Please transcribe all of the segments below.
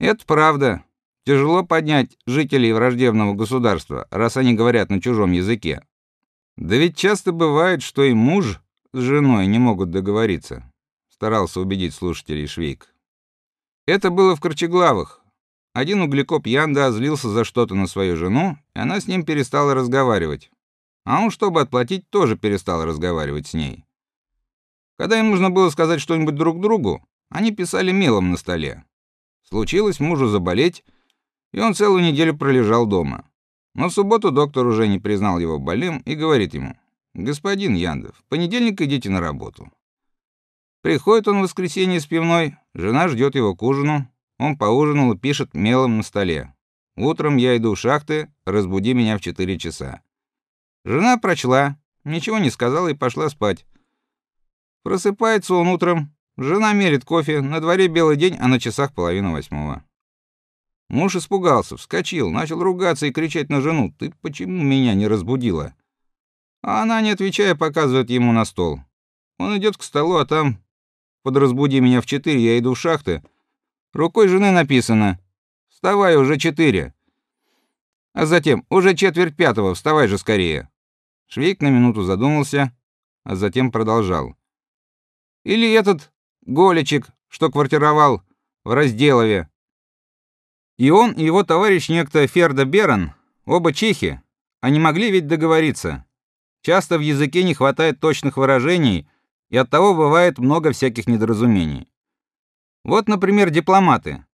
Это правда. Тяжело поднять жителей враждебного государства, раз они говорят на чужом языке. Да ведь часто бывает, что и муж с женой не могут договориться, старался убедить слушателей Швейк. Это было в Корчеглавах. Один углекоп Янда злился за что-то на свою жену, и она с ним перестала разговаривать. А он, чтобы отплатить, тоже перестал разговаривать с ней. Когда им нужно было сказать что-нибудь друг другу, они писали мелом на столе. Случилось мужу заболеть, и он целую неделю пролежал дома. Но в субботу доктор уже не признал его больным и говорит ему: "Господин Яндов, в понедельник идите на работу". Приходит он в воскресенье с пивной, жена ждет его к ужину, он поужинал и пишет мелом на столе: "Утром я иду в шахты, разбуди меня в 4 часа". Жена прочла, ничего не сказала и пошла спать. Просыпается он утром, жена мерит кофе, на дворе белый день, а на часах половина восьмого. Муж испугался, вскочил, начал ругаться и кричать на жену: "Ты почему меня не разбудила?" А она, не отвечая, показывает ему на стол. Он идет к столу, а там под разбуди меня в четыре, я иду в шахты. Рукой жены написано: "Вставай уже четыре". А затем: "Уже четверть пятого, вставай же скорее". Швейк на минуту задумался, а затем продолжал: "Или этот Голичек, что квартировал в Разделове, и он, и его товарищ некто Ферда Берон, оба чехи, они могли ведь договориться. Часто в языке не хватает точных выражений, и оттого бывает много всяких недоразумений. Вот, например, дипломаты.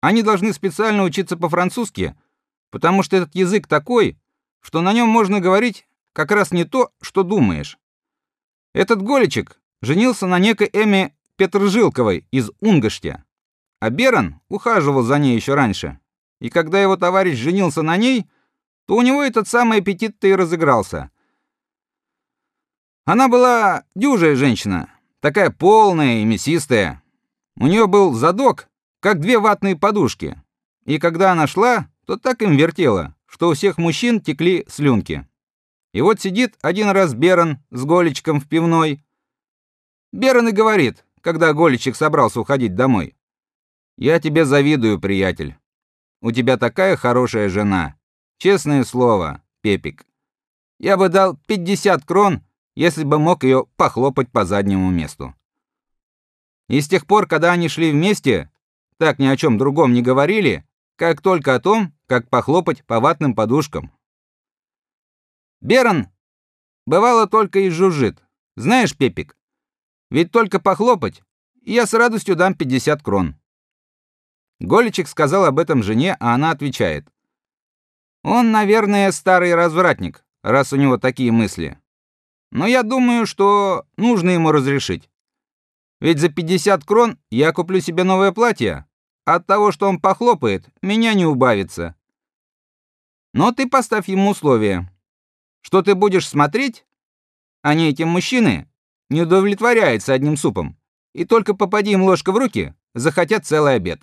Они должны специально учиться по-французски, потому что этот язык такой, что на нем можно говорить как раз не то, что думаешь. Этот Голичек женился на некой Эме Петржилковой из Унгаштя. А Берон ухаживал за ней еще раньше. И когда его товарищ женился на ней, то у него этот самый аппетит-то и разыгрался. Она была дюжая женщина, такая полная и мясистая. У нее был задок, как две ватные подушки. И когда она шла, то так им вертела, что у всех мужчин текли слюнки. И вот сидит один раз Берон с Голичком в пивной. Берон и говорит, когда Голичек собрался уходить домой: я тебе завидую, приятель. У тебя такая хорошая жена. Честное слово, Пепик. Я бы дал 50 крон, если бы мог ее похлопать по заднему месту. И с тех пор, когда они шли вместе, так ни о чем другом не говорили, как только о том, как похлопать по ватным подушкам. Берон бывало только и жужжит. Знаешь, Пепик, ведь только похлопать, я с радостью дам 50 крон. Голичек сказал об этом жене, а она отвечает: "Он, наверное, старый развратник, раз у него такие мысли. Но я думаю, что нужно ему разрешить. Ведь за 50 крон я куплю себе новое платье. От того, что он похлопает, меня не убавится. Но ты поставь ему условие, что ты будешь смотреть, а не эти мужчины не удовлетворяются одним супом, и только попади им ложка в руки, захотят целый обед.